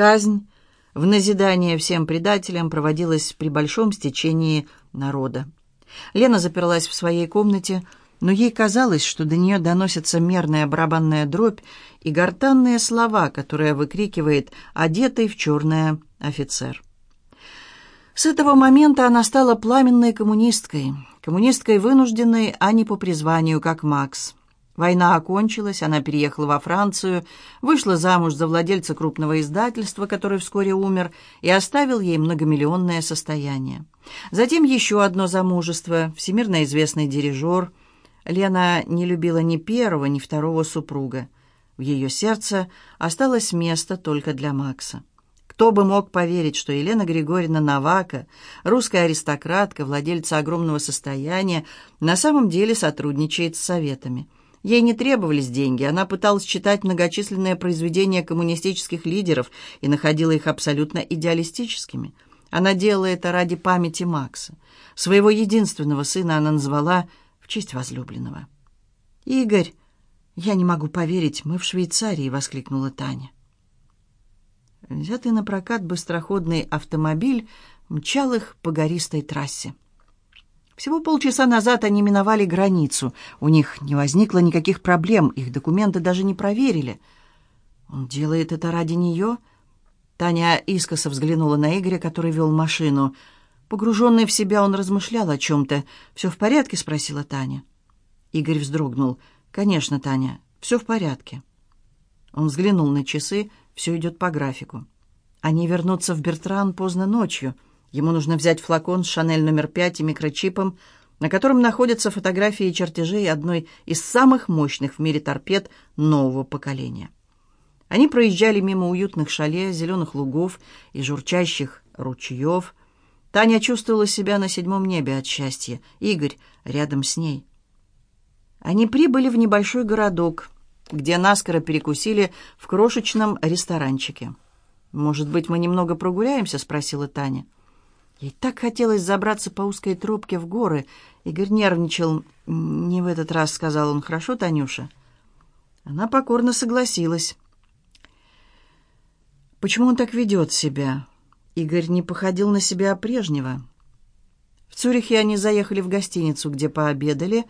Казнь в назидание всем предателям проводилась при большом стечении народа. Лена заперлась в своей комнате, но ей казалось, что до нее доносится мерная барабанная дробь и гортанные слова, которые выкрикивает одетый в черное офицер. С этого момента она стала пламенной коммунисткой, коммунисткой вынужденной, а не по призванию, как Макс. Война окончилась, она переехала во Францию, вышла замуж за владельца крупного издательства, который вскоре умер, и оставил ей многомиллионное состояние. Затем еще одно замужество, всемирно известный дирижер. Лена не любила ни первого, ни второго супруга. В ее сердце осталось место только для Макса. Кто бы мог поверить, что Елена Григорьевна Навака, русская аристократка, владельца огромного состояния, на самом деле сотрудничает с советами – Ей не требовались деньги, она пыталась читать многочисленные произведения коммунистических лидеров и находила их абсолютно идеалистическими. Она делала это ради памяти Макса. Своего единственного сына она назвала в честь возлюбленного. «Игорь, я не могу поверить, мы в Швейцарии!» — воскликнула Таня. Взятый на прокат быстроходный автомобиль мчал их по гористой трассе. Всего полчаса назад они миновали границу. У них не возникло никаких проблем, их документы даже не проверили. Он делает это ради нее? Таня искоса взглянула на Игоря, который вел машину. Погруженный в себя, он размышлял о чем-то. «Все в порядке?» — спросила Таня. Игорь вздрогнул. «Конечно, Таня, все в порядке». Он взглянул на часы, все идет по графику. Они вернутся в Бертран поздно ночью — Ему нужно взять флакон «Шанель номер пять» и микрочипом, на котором находятся фотографии и чертежи одной из самых мощных в мире торпед нового поколения. Они проезжали мимо уютных шале, зеленых лугов и журчащих ручьев. Таня чувствовала себя на седьмом небе от счастья. Игорь рядом с ней. Они прибыли в небольшой городок, где наскоро перекусили в крошечном ресторанчике. «Может быть, мы немного прогуляемся?» — спросила Таня. Ей так хотелось забраться по узкой тропке в горы. Игорь нервничал. «Не в этот раз», — сказал он. «Хорошо, Танюша?» Она покорно согласилась. Почему он так ведет себя? Игорь не походил на себя прежнего. В Цюрихе они заехали в гостиницу, где пообедали.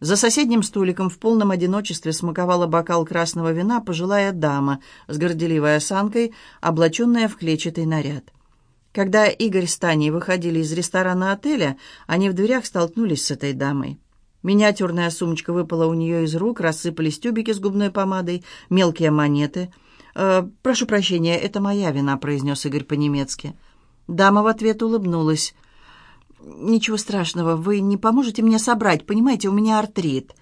За соседним столиком в полном одиночестве смаковала бокал красного вина пожилая дама с горделивой осанкой, облаченная в клетчатый наряд. Когда Игорь с Таней выходили из ресторана отеля, они в дверях столкнулись с этой дамой. Миниатюрная сумочка выпала у нее из рук, рассыпались тюбики с губной помадой, мелкие монеты. «Э, «Прошу прощения, это моя вина», — произнес Игорь по-немецки. Дама в ответ улыбнулась. «Ничего страшного, вы не поможете мне собрать, понимаете, у меня артрит».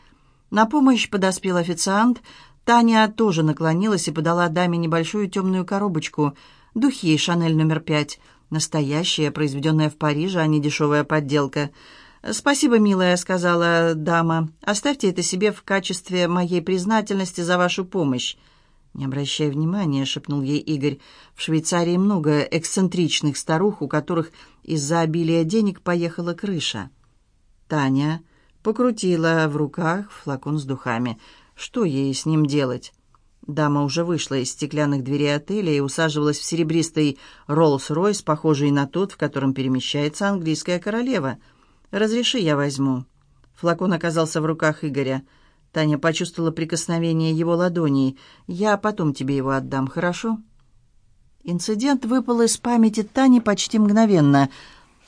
На помощь подоспел официант. Таня тоже наклонилась и подала даме небольшую темную коробочку. Духи «Шанель номер пять». Настоящая, произведенная в Париже, а не дешевая подделка. «Спасибо, милая», — сказала дама. «Оставьте это себе в качестве моей признательности за вашу помощь». «Не обращай внимания», — шепнул ей Игорь. «В Швейцарии много эксцентричных старух, у которых из-за обилия денег поехала крыша». Таня покрутила в руках флакон с духами. Что ей с ним делать? Дама уже вышла из стеклянных дверей отеля и усаживалась в серебристый Роллс-Ройс, похожий на тот, в котором перемещается английская королева. «Разреши, я возьму». Флакон оказался в руках Игоря. Таня почувствовала прикосновение его ладоней. «Я потом тебе его отдам, хорошо?» Инцидент выпал из памяти Тани почти мгновенно.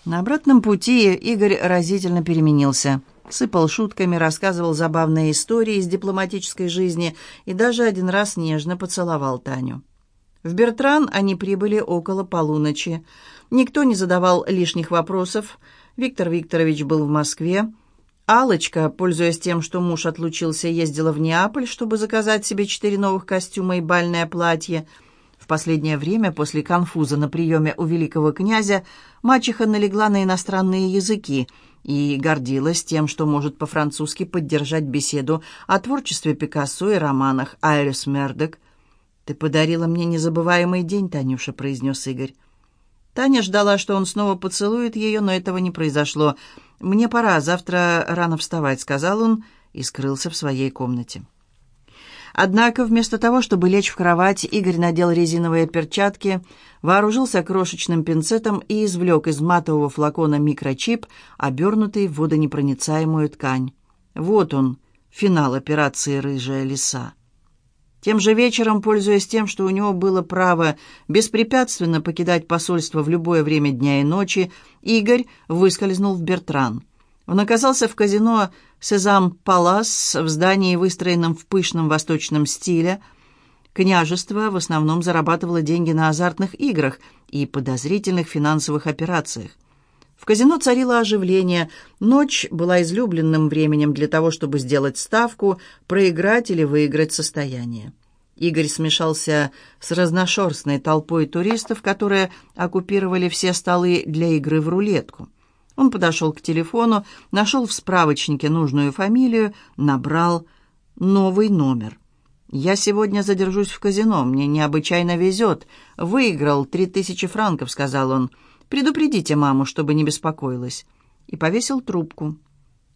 На обратном пути Игорь разительно переменился сыпал шутками, рассказывал забавные истории из дипломатической жизни и даже один раз нежно поцеловал Таню. В Бертран они прибыли около полуночи. Никто не задавал лишних вопросов. Виктор Викторович был в Москве. Алочка, пользуясь тем, что муж отлучился, ездила в Неаполь, чтобы заказать себе четыре новых костюма и бальное платье. В последнее время, после конфуза на приеме у великого князя, мачеха налегла на иностранные языки – и гордилась тем, что может по-французски поддержать беседу о творчестве Пикассо и романах Айрис Мердок. «Ты подарила мне незабываемый день, Танюша», — произнес Игорь. Таня ждала, что он снова поцелует ее, но этого не произошло. «Мне пора, завтра рано вставать», — сказал он и скрылся в своей комнате. Однако вместо того, чтобы лечь в кровать, Игорь надел резиновые перчатки, вооружился крошечным пинцетом и извлек из матового флакона микрочип, обернутый в водонепроницаемую ткань. Вот он, финал операции «Рыжая лиса». Тем же вечером, пользуясь тем, что у него было право беспрепятственно покидать посольство в любое время дня и ночи, Игорь выскользнул в Бертран. Он оказался в казино «Сезам Палас» в здании, выстроенном в пышном восточном стиле. Княжество в основном зарабатывало деньги на азартных играх и подозрительных финансовых операциях. В казино царило оживление. Ночь была излюбленным временем для того, чтобы сделать ставку, проиграть или выиграть состояние. Игорь смешался с разношерстной толпой туристов, которые оккупировали все столы для игры в рулетку. Он подошел к телефону, нашел в справочнике нужную фамилию, набрал новый номер. «Я сегодня задержусь в казино, мне необычайно везет. Выиграл три тысячи франков», — сказал он. «Предупредите маму, чтобы не беспокоилась». И повесил трубку.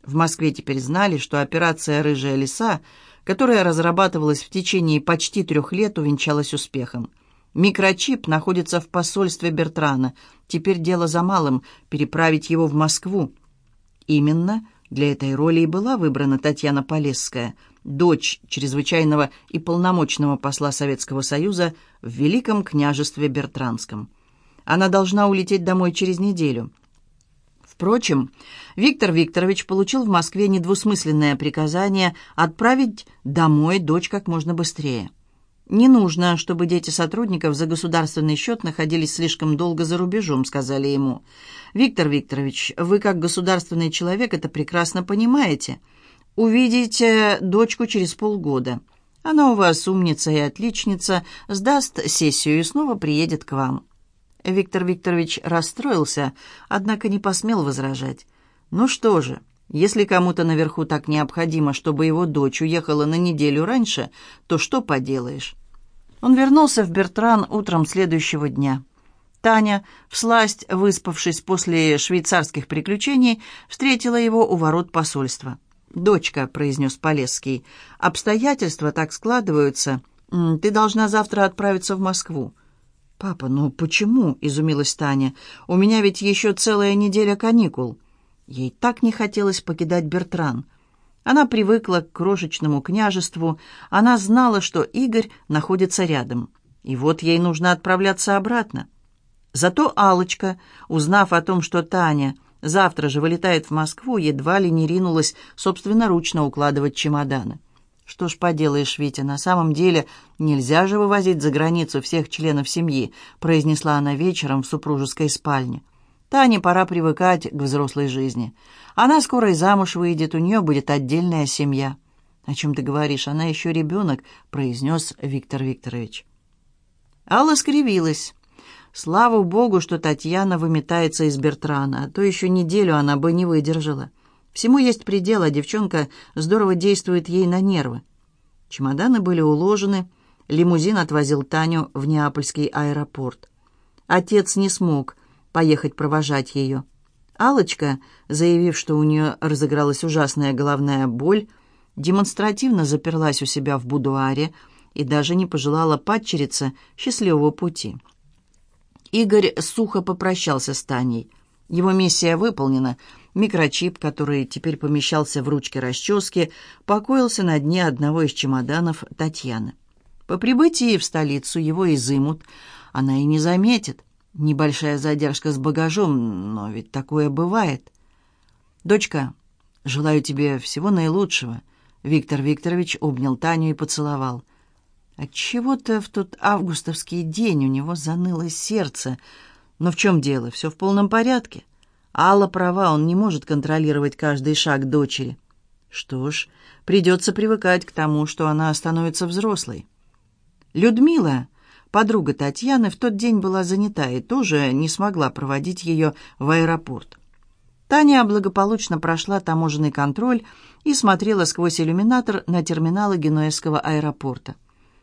В Москве теперь знали, что операция «Рыжая лиса», которая разрабатывалась в течение почти трех лет, увенчалась успехом. Микрочип находится в посольстве Бертрана. Теперь дело за малым — переправить его в Москву. Именно для этой роли и была выбрана Татьяна Полесская, дочь чрезвычайного и полномочного посла Советского Союза в Великом княжестве Бертранском. Она должна улететь домой через неделю. Впрочем, Виктор Викторович получил в Москве недвусмысленное приказание отправить домой дочь как можно быстрее. «Не нужно, чтобы дети сотрудников за государственный счет находились слишком долго за рубежом», — сказали ему. «Виктор Викторович, вы как государственный человек это прекрасно понимаете. Увидите дочку через полгода. Она у вас умница и отличница, сдаст сессию и снова приедет к вам». Виктор Викторович расстроился, однако не посмел возражать. «Ну что же, если кому-то наверху так необходимо, чтобы его дочь уехала на неделю раньше, то что поделаешь? Он вернулся в Бертран утром следующего дня. Таня, всласть выспавшись после швейцарских приключений, встретила его у ворот посольства. «Дочка», — произнес Полесский, — «обстоятельства так складываются. Ты должна завтра отправиться в Москву». «Папа, ну почему?» — изумилась Таня. «У меня ведь еще целая неделя каникул». Ей так не хотелось покидать Бертран. Она привыкла к крошечному княжеству, она знала, что Игорь находится рядом. И вот ей нужно отправляться обратно. Зато алочка узнав о том, что Таня завтра же вылетает в Москву, едва ли не ринулась собственноручно укладывать чемоданы. «Что ж поделаешь, Витя, на самом деле нельзя же вывозить за границу всех членов семьи», произнесла она вечером в супружеской спальне. Тане пора привыкать к взрослой жизни. Она скоро и замуж выйдет, у нее будет отдельная семья. «О чем ты говоришь? Она еще ребенок», — произнес Виктор Викторович. Алла скривилась. Слава богу, что Татьяна выметается из Бертрана, а то еще неделю она бы не выдержала. Всему есть предел, а девчонка здорово действует ей на нервы. Чемоданы были уложены, лимузин отвозил Таню в Неапольский аэропорт. Отец не смог поехать провожать ее. алочка заявив, что у нее разыгралась ужасная головная боль, демонстративно заперлась у себя в будуаре и даже не пожелала падчерице счастливого пути. Игорь сухо попрощался с Таней. Его миссия выполнена. Микрочип, который теперь помещался в ручке расчески, покоился на дне одного из чемоданов Татьяны. По прибытии в столицу его изымут, она и не заметит. Небольшая задержка с багажом, но ведь такое бывает. «Дочка, желаю тебе всего наилучшего». Виктор Викторович обнял Таню и поцеловал. Отчего-то в тот августовский день у него заныло сердце. Но в чем дело? Все в полном порядке. Алла права, он не может контролировать каждый шаг дочери. Что ж, придется привыкать к тому, что она становится взрослой. Людмила Подруга Татьяны в тот день была занята и тоже не смогла проводить ее в аэропорт. Таня благополучно прошла таможенный контроль и смотрела сквозь иллюминатор на терминалы Генуэзского аэропорта.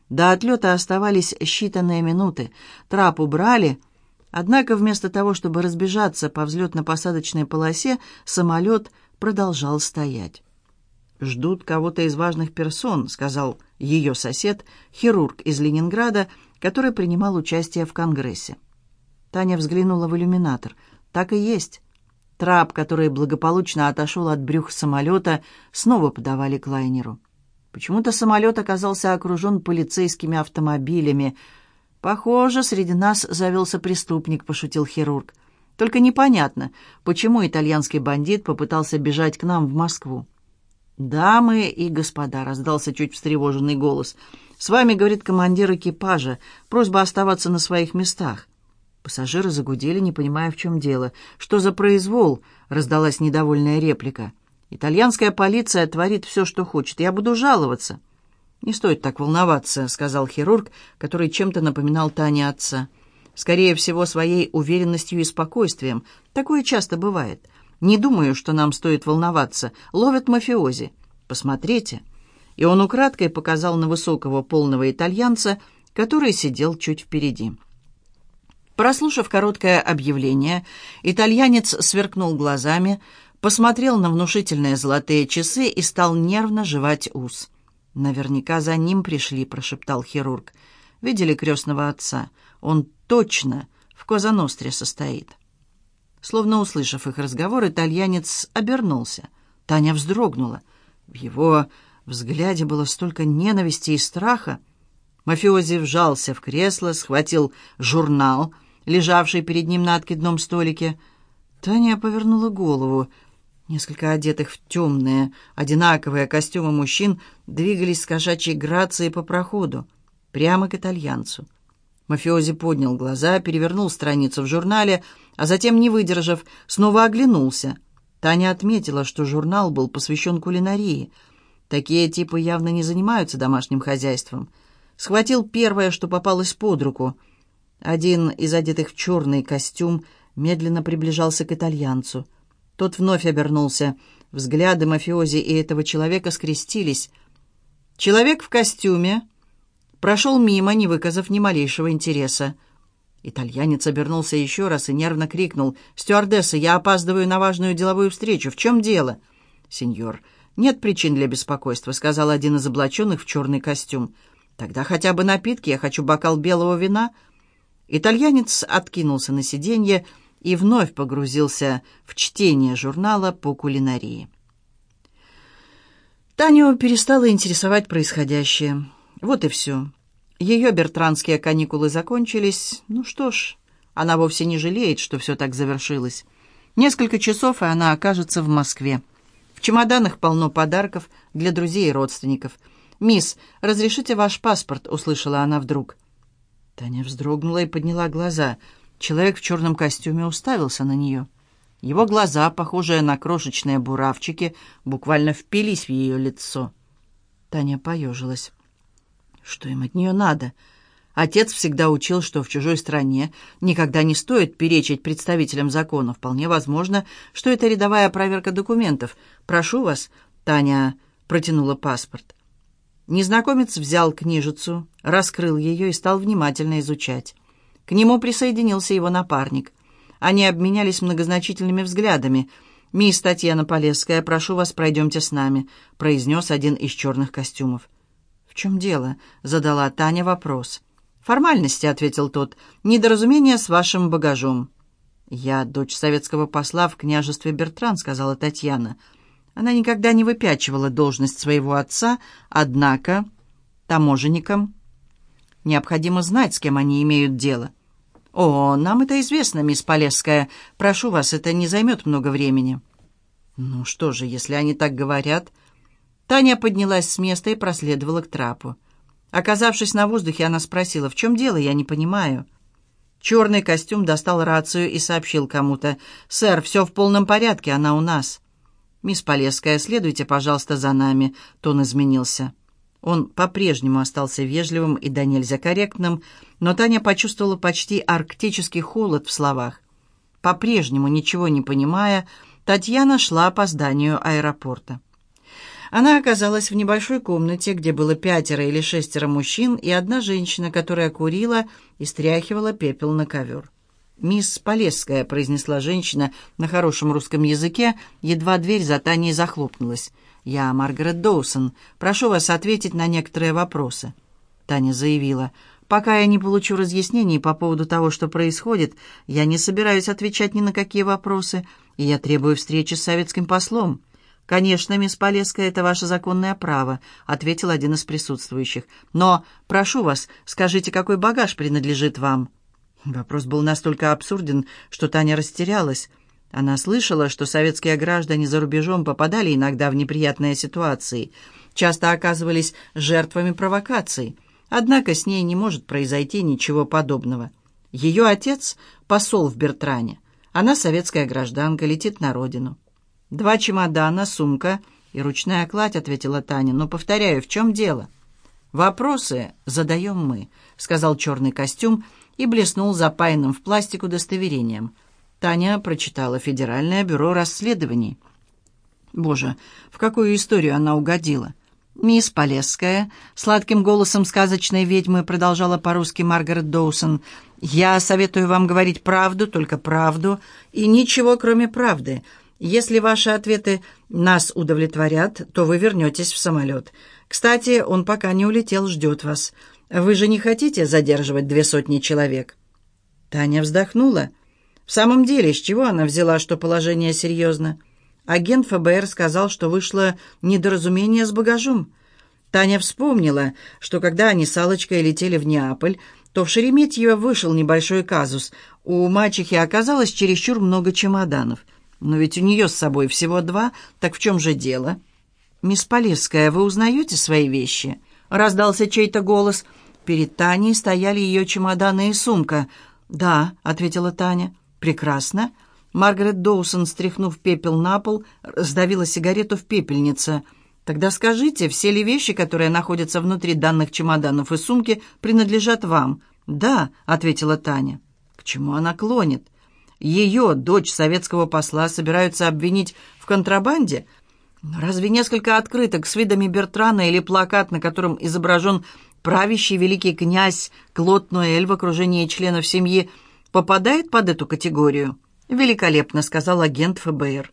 До отлета оставались считанные минуты. Трап убрали, однако вместо того, чтобы разбежаться по взлетно-посадочной полосе, самолет продолжал стоять. ждут кого-то из важных персон», — сказал ее сосед, хирург из Ленинграда, который принимал участие в Конгрессе. Таня взглянула в иллюминатор. «Так и есть». Трап, который благополучно отошел от брюх самолета, снова подавали к лайнеру. Почему-то самолет оказался окружен полицейскими автомобилями. «Похоже, среди нас завелся преступник», — пошутил хирург. «Только непонятно, почему итальянский бандит попытался бежать к нам в Москву». «Дамы и господа», — раздался чуть встревоженный голос. «С вами, — говорит командир экипажа, — просьба оставаться на своих местах». Пассажиры загудели, не понимая, в чем дело. «Что за произвол?» — раздалась недовольная реплика. «Итальянская полиция творит все, что хочет. Я буду жаловаться». «Не стоит так волноваться», — сказал хирург, который чем-то напоминал Тане отца. «Скорее всего, своей уверенностью и спокойствием. Такое часто бывает. Не думаю, что нам стоит волноваться. Ловят мафиози. Посмотрите». И он украдкой показал на высокого полного итальянца, который сидел чуть впереди. Прослушав короткое объявление, итальянец сверкнул глазами, посмотрел на внушительные золотые часы и стал нервно жевать ус. «Наверняка за ним пришли», — прошептал хирург. «Видели крестного отца? Он точно в Козаностре состоит». Словно услышав их разговор, итальянец обернулся. Таня вздрогнула. В его взгляде было столько ненависти и страха. Мафиози вжался в кресло, схватил журнал — лежавший перед ним на откидном столике. Таня повернула голову. Несколько одетых в темные, одинаковые костюмы мужчин двигались с кошачьей грацией по проходу, прямо к итальянцу. Мафиози поднял глаза, перевернул страницу в журнале, а затем, не выдержав, снова оглянулся. Таня отметила, что журнал был посвящен кулинарии. Такие типы явно не занимаются домашним хозяйством. Схватил первое, что попалось под руку — один из одетых в черный костюм медленно приближался к итальянцу. Тот вновь обернулся. Взгляды мафиози и этого человека скрестились. Человек в костюме прошел мимо, не выказав ни малейшего интереса. Итальянец обернулся еще раз и нервно крикнул. «Стюардесса, я опаздываю на важную деловую встречу. В чем дело?» «Сеньор, нет причин для беспокойства», — сказал один из облаченных в черный костюм. «Тогда хотя бы напитки. Я хочу бокал белого вина». Итальянец откинулся на сиденье и вновь погрузился в чтение журнала по кулинарии. Таню перестало интересовать происходящее. Вот и все. Ее бертранские каникулы закончились. Ну что ж, она вовсе не жалеет, что все так завершилось. Несколько часов, и она окажется в Москве. В чемоданах полно подарков для друзей и родственников. «Мисс, разрешите ваш паспорт?» — услышала она вдруг. Таня вздрогнула и подняла глаза. Человек в черном костюме уставился на нее. Его глаза, похожие на крошечные буравчики, буквально впились в ее лицо. Таня поежилась. Что им от нее надо? Отец всегда учил, что в чужой стране никогда не стоит перечить представителям закона. Вполне возможно, что это рядовая проверка документов. «Прошу вас», — Таня протянула паспорт. Незнакомец взял книжицу, раскрыл ее и стал внимательно изучать. К нему присоединился его напарник. Они обменялись многозначительными взглядами. «Мисс Татьяна Полесская, прошу вас, пройдемте с нами», — произнес один из черных костюмов. «В чем дело?» — задала Таня вопрос. «Формальности», — ответил тот. «Недоразумение с вашим багажом». «Я дочь советского посла в княжестве Бертран», — сказала. «Татьяна». Она никогда не выпячивала должность своего отца, однако таможенникам необходимо знать, с кем они имеют дело. «О, нам это известно, мисс Полесская. Прошу вас, это не займет много времени». «Ну что же, если они так говорят...» Таня поднялась с места и проследовала к трапу. Оказавшись на воздухе, она спросила, «В чем дело? Я не понимаю». Черный костюм достал рацию и сообщил кому-то, «Сэр, все в полном порядке, она у нас». «Мисс Полесская, следуйте, пожалуйста, за нами». Тон изменился. Он по-прежнему остался вежливым и до нельзя корректным, но Таня почувствовала почти арктический холод в словах. По-прежнему, ничего не понимая, Татьяна шла по зданию аэропорта. Она оказалась в небольшой комнате, где было пятеро или шестеро мужчин и одна женщина, которая курила и стряхивала пепел на ковер. «Мисс Полесская», — произнесла женщина на хорошем русском языке, едва дверь за Таней захлопнулась. «Я Маргарет Доусон. Прошу вас ответить на некоторые вопросы». Таня заявила, «Пока я не получу разъяснений по поводу того, что происходит, я не собираюсь отвечать ни на какие вопросы, и я требую встречи с советским послом». «Конечно, мисс Полесская, это ваше законное право», — ответил один из присутствующих. «Но, прошу вас, скажите, какой багаж принадлежит вам?» Вопрос был настолько абсурден, что Таня растерялась. Она слышала, что советские граждане за рубежом попадали иногда в неприятные ситуации, часто оказывались жертвами провокаций. Однако с ней не может произойти ничего подобного. Ее отец — посол в Бертране. Она советская гражданка, летит на родину. «Два чемодана, сумка и ручная кладь», — ответила Таня. «Но, повторяю, в чем дело?» «Вопросы задаем мы», — сказал черный костюм и блеснул запаянным в пластик удостоверением — Таня прочитала «Федеральное бюро расследований». Боже, в какую историю она угодила? «Мисс Полесская», — сладким голосом сказочной ведьмы продолжала по-русски Маргарет Доусон, «я советую вам говорить правду, только правду, и ничего, кроме правды. Если ваши ответы нас удовлетворят, то вы вернетесь в самолет. Кстати, он пока не улетел, ждет вас. Вы же не хотите задерживать две сотни человек?» Таня вздохнула. В самом деле, с чего она взяла, что положение серьезно? Агент ФБР сказал, что вышло недоразумение с багажом. Таня вспомнила, что когда они с Аллочкой летели в Неаполь, то в Шереметьево вышел небольшой казус. У мачехи оказалось чересчур много чемоданов. Но ведь у нее с собой всего два, так в чем же дело? «Мисс Полесская, вы узнаете свои вещи?» Раздался чей-то голос. Перед Таней стояли ее чемоданы и сумка. «Да», — ответила Таня. «Прекрасно». Маргарет Доусон, стряхнув пепел на пол, сдавила сигарету в пепельнице. «Тогда скажите, все ли вещи, которые находятся внутри данных чемоданов и сумки, принадлежат вам?» «Да», — ответила Таня. «К чему она клонит?» «Ее, дочь советского посла, собираются обвинить в контрабанде?» «Разве несколько открыток с видами Бертрана или плакат, на котором изображен правящий великий князь Клод Ноэль в окружении членов семьи, — попадает под эту категорию?» «Великолепно», — сказал агент ФБР.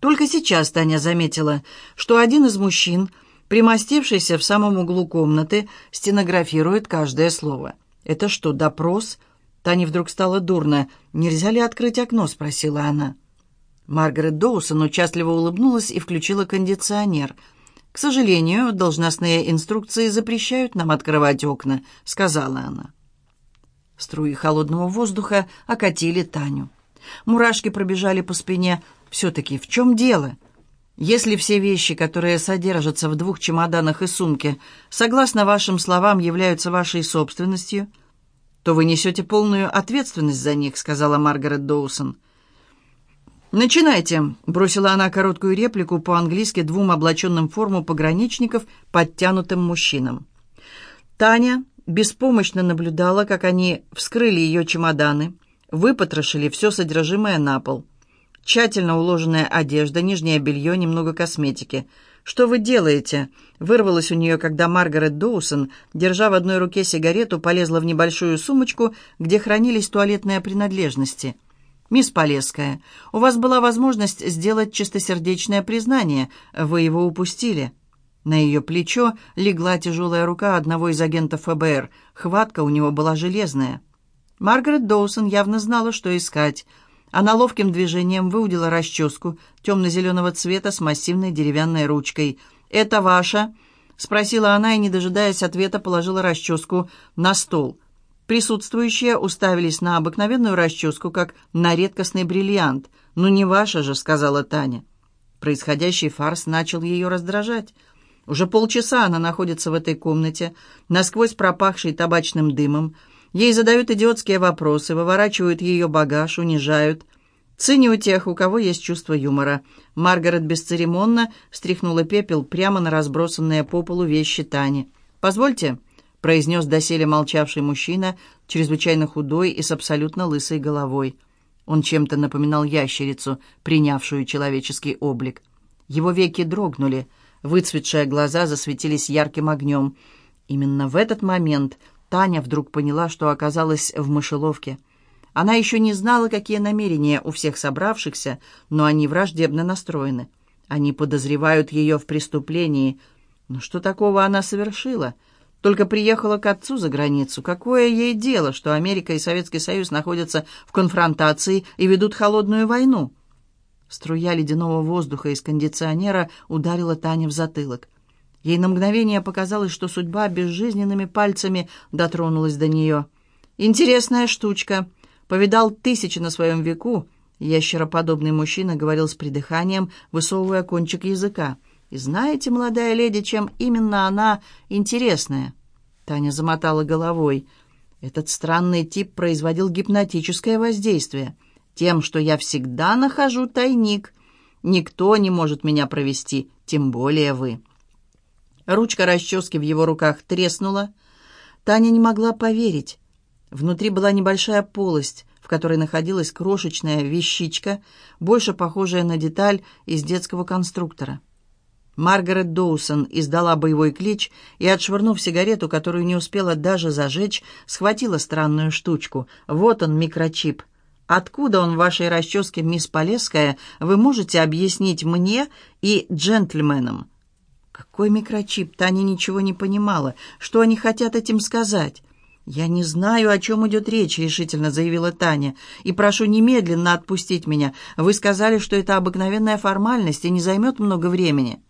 Только сейчас Таня заметила, что один из мужчин, примостившийся в самом углу комнаты, стенографирует каждое слово. «Это что, допрос?» Тане вдруг стало дурно. «Нельзя ли открыть окно?» — спросила она. Маргарет Доусон участливо улыбнулась и включила кондиционер. «К сожалению, должностные инструкции запрещают нам открывать окна», — сказала она. Струи холодного воздуха окатили Таню. Мурашки пробежали по спине. «Все-таки в чем дело?» «Если все вещи, которые содержатся в двух чемоданах и сумке, согласно вашим словам, являются вашей собственностью, то вы несете полную ответственность за них», — сказала Маргарет Доусон. «Начинайте», — бросила она короткую реплику по-английски двум облаченным форму пограничников подтянутым мужчинам. Таня беспомощно наблюдала, как они вскрыли ее чемоданы, выпотрошили все содержимое на пол. Тщательно уложенная одежда, нижнее белье, немного косметики. «Что вы делаете?» Вырвалось у нее, когда Маргарет Доусон, держа в одной руке сигарету, полезла в небольшую сумочку, где хранились туалетные принадлежности. «Мисс Полесская, у вас была возможность сделать чистосердечное признание. Вы его упустили». На ее плечо легла тяжелая рука одного из агентов ФБР. Хватка у него была железная. Маргарет Доусон явно знала, что искать. Она ловким движением выудила расческу темно-зеленого цвета с массивной деревянной ручкой. «Это ваша?» — спросила она и, не дожидаясь ответа, положила расческу на стол. Присутствующие уставились на обыкновенную расческу, как на редкостный бриллиант. «Ну не ваша же», — сказала Таня. Происходящий фарс начал ее раздражать. Уже полчаса она находится в этой комнате, насквозь пропахшей табачным дымом. Ей задают идиотские вопросы, выворачивают ее багаж, унижают. Ценю тех, у кого есть чувство юмора. Маргарет бесцеремонно стряхнула пепел прямо на разбросанные по полу вещи Тани. «Позвольте», — произнес доселе молчавший мужчина, чрезвычайно худой и с абсолютно лысой головой. Он чем-то напоминал ящерицу, принявшую человеческий облик. Его веки дрогнули — Выцветшие глаза засветились ярким огнем. Именно в этот момент Таня вдруг поняла, что оказалась в мышеловке. Она еще не знала, какие намерения у всех собравшихся, но они враждебно настроены. Они подозревают ее в преступлении. Но что такого она совершила? Только приехала к отцу за границу. Какое ей дело, что Америка и Советский Союз находятся в конфронтации и ведут холодную войну? Струя ледяного воздуха из кондиционера ударила Таня в затылок. Ей на мгновение показалось, что судьба безжизненными пальцами дотронулась до нее. «Интересная штучка. Повидал тысячи на своем веку». Ящероподобный мужчина говорил с придыханием, высовывая кончик языка. «И знаете, молодая леди, чем именно она интересная?» Таня замотала головой. Этот странный тип производил гипнотическое воздействие. Тем, что я всегда нахожу тайник. Никто не может меня провести, тем более вы. Ручка расчески в его руках треснула. Таня не могла поверить. Внутри была небольшая полость, в которой находилась крошечная вещичка, больше похожая на деталь из детского конструктора. Маргарет Доусон издала боевой клич и, отшвырнув сигарету, которую не успела даже зажечь, схватила странную штучку. Вот он, микрочип. Откуда он в вашей расческе, мисс Полесская, вы можете объяснить мне и джентльменам? Какой микрочип? Таня ничего не понимала. Что они хотят этим сказать? «Я не знаю, о чем идет речь», — решительно заявила Таня. «И прошу немедленно отпустить меня. Вы сказали, что это обыкновенная формальность и не займет много времени».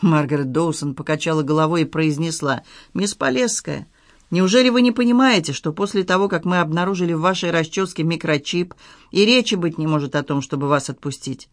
Маргарет Доусон покачала головой и произнесла. «Мисс Полесская, неужели вы не понимаете, что после того, как мы обнаружили в вашей расческе микрочип, и речи быть не может о том, чтобы вас отпустить?»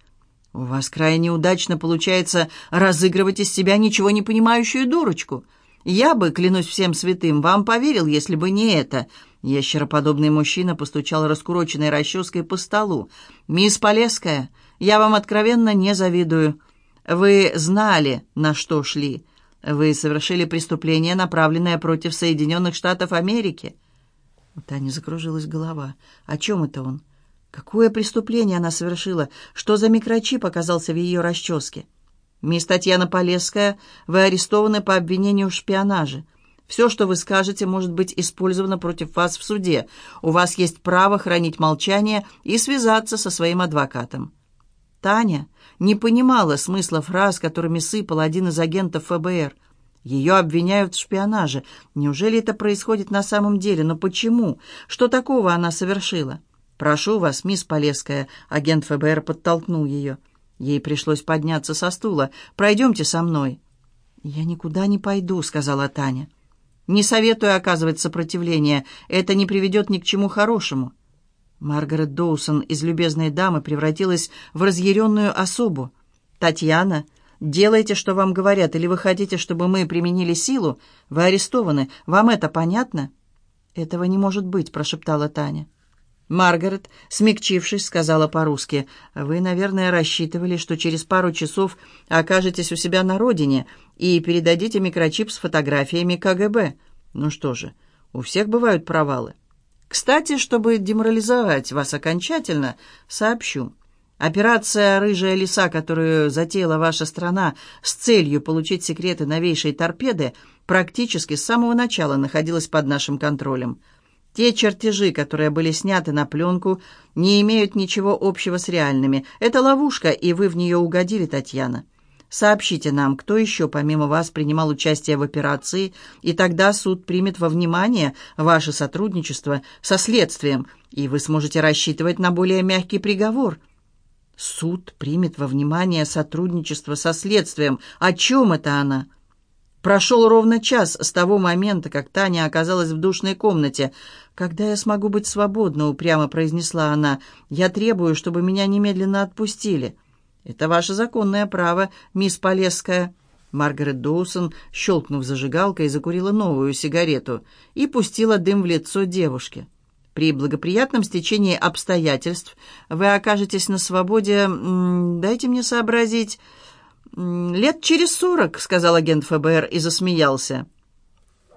«У вас крайне удачно получается разыгрывать из себя ничего не понимающую дурочку. Я бы, клянусь всем святым, вам поверил, если бы не это». Ящероподобный мужчина постучал раскуроченной расческой по столу. «Мисс Полесская, я вам откровенно не завидую. Вы знали, на что шли. Вы совершили преступление, направленное против Соединенных Штатов Америки». У Тани закружилась голова. «О чем это он?» Какое преступление она совершила? Что за микрочип оказался в ее расческе? «Мисс Татьяна Полесская, вы арестованы по обвинению в шпионаже. Все, что вы скажете, может быть использовано против вас в суде. У вас есть право хранить молчание и связаться со своим адвокатом». Таня не понимала смысла фраз, которыми сыпал один из агентов ФБР. Ее обвиняют в шпионаже. Неужели это происходит на самом деле? Но почему? Что такого она совершила? «Прошу вас, мисс Полесская», — агент ФБР подтолкнул ее. Ей пришлось подняться со стула. «Пройдемте со мной». «Я никуда не пойду», — сказала Таня. «Не советую оказывать сопротивление. Это не приведет ни к чему хорошему». Маргарет Доусон из любезной дамы превратилась в разъяренную особу. «Татьяна, делайте, что вам говорят, или вы хотите, чтобы мы применили силу? Вы арестованы. Вам это понятно?» «Этого не может быть», — прошептала Таня. Маргарет, смягчившись, сказала по-русски, «Вы, наверное, рассчитывали, что через пару часов окажетесь у себя на родине и передадите микрочип с фотографиями КГБ. Ну что же, у всех бывают провалы. Кстати, чтобы деморализовать вас окончательно, сообщу. Операция «Рыжая лиса», которую затеяла ваша страна с целью получить секреты новейшей торпеды, практически с самого начала находилась под нашим контролем». Те чертежи, которые были сняты на пленку, не имеют ничего общего с реальными. Это ловушка, и вы в нее угодили, Татьяна. Сообщите нам, кто еще помимо вас принимал участие в операции, и тогда суд примет во внимание ваше сотрудничество со следствием, и вы сможете рассчитывать на более мягкий приговор. Суд примет во внимание сотрудничество со следствием. О чем это она?» Прошел ровно час с того момента, как Таня оказалась в душной комнате. «Когда я смогу быть свободна?» — упрямо произнесла она. «Я требую, чтобы меня немедленно отпустили». «Это ваше законное право, мисс Полесская». Маргарет Доусон, щелкнув зажигалкой, закурила новую сигарету и пустила дым в лицо девушки. «При благоприятном стечении обстоятельств вы окажетесь на свободе... Дайте мне сообразить...» «Лет через сорок», — сказал агент ФБР и засмеялся.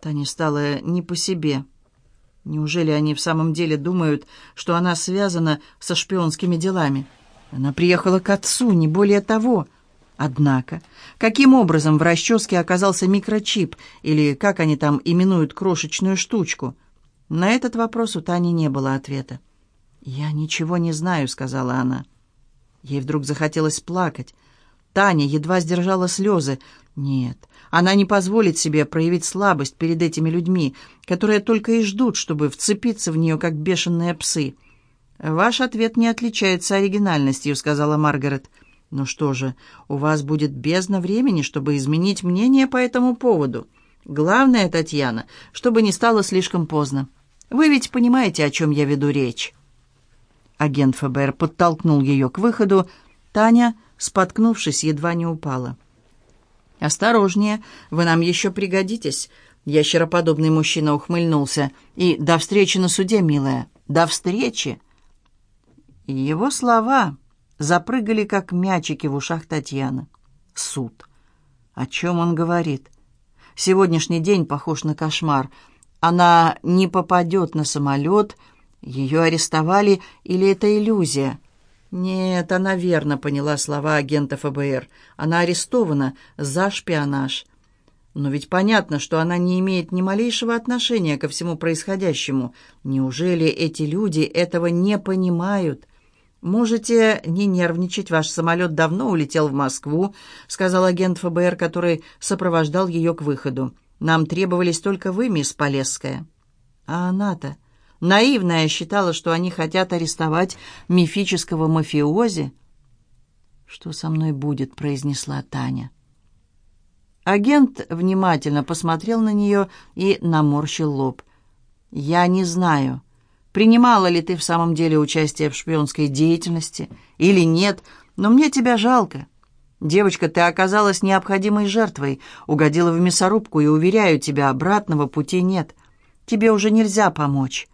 Таня стала не по себе. Неужели они в самом деле думают, что она связана со шпионскими делами? Она приехала к отцу, не более того. Однако, каким образом в расческе оказался микрочип, или как они там именуют крошечную штучку? На этот вопрос у Тани не было ответа. «Я ничего не знаю», — сказала она. Ей вдруг захотелось плакать. Таня едва сдержала слезы. Нет, она не позволит себе проявить слабость перед этими людьми, которые только и ждут, чтобы вцепиться в нее, как бешеные псы. «Ваш ответ не отличается оригинальностью», — сказала Маргарет. «Ну что же, у вас будет бездна времени, чтобы изменить мнение по этому поводу. Главное, Татьяна, чтобы не стало слишком поздно. Вы ведь понимаете, о чем я веду речь». Агент ФБР подтолкнул ее к выходу. Таня, споткнувшись, едва не упала. «Осторожнее, вы нам еще пригодитесь», — ящероподобный мужчина ухмыльнулся. «И до встречи на суде, милая, до встречи!» Его слова запрыгали, как мячики в ушах Татьяны. Суд. О чем он говорит? Сегодняшний день похож на кошмар. Она не попадет на самолет, ее арестовали, или это иллюзия — нет, она верно поняла слова агента ФБР. Она арестована за шпионаж. Но ведь понятно, что она не имеет ни малейшего отношения ко всему происходящему. Неужели эти люди этого не понимают? «Можете не нервничать, ваш самолет давно улетел в Москву», сказал агент ФБР, который сопровождал ее к выходу. «Нам требовались только вы, мисс Полесская». А она-то Наивная считала, что они хотят арестовать мифического мафиози. «Что со мной будет?» — произнесла Таня. Агент внимательно посмотрел на нее и наморщил лоб. «Я не знаю, принимала ли ты в самом деле участие в шпионской деятельности или нет, но мне тебя жалко. Девочка, ты оказалась необходимой жертвой, угодила в мясорубку, и, уверяю тебя, обратного пути нет. Тебе уже нельзя помочь.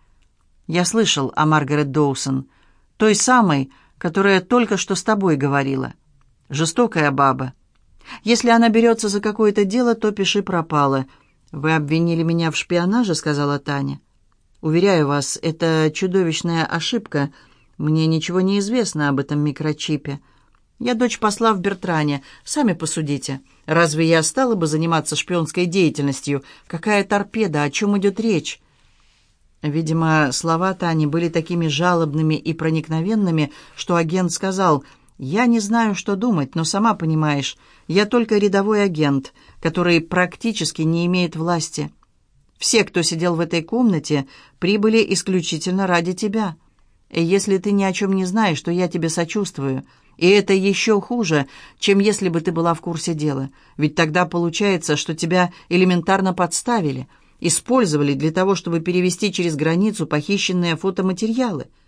Я слышал о Маргарет Доусон, той самой, которая только что с тобой говорила. Жестокая баба. Если она берется за какое-то дело, то пиши пропало. Вы обвинили меня в шпионаже, сказала Таня. Уверяю вас, это чудовищная ошибка. Мне ничего не известно об этом микрочипе. Я дочь посла в Бертране. Сами посудите. Разве я стала бы заниматься шпионской деятельностью? Какая торпеда? О чем идет речь? Видимо, слова Тани были такими жалобными и проникновенными, что агент сказал, «Я не знаю, что думать, но сама понимаешь, я только рядовой агент, который практически не имеет власти. Все, кто сидел в этой комнате, прибыли исключительно ради тебя. И если ты ни о чем не знаешь, то я тебе сочувствую. И это еще хуже, чем если бы ты была в курсе дела. Ведь тогда получается, что тебя элементарно подставили» использовали для того, чтобы перевести через границу похищенные фотоматериалы –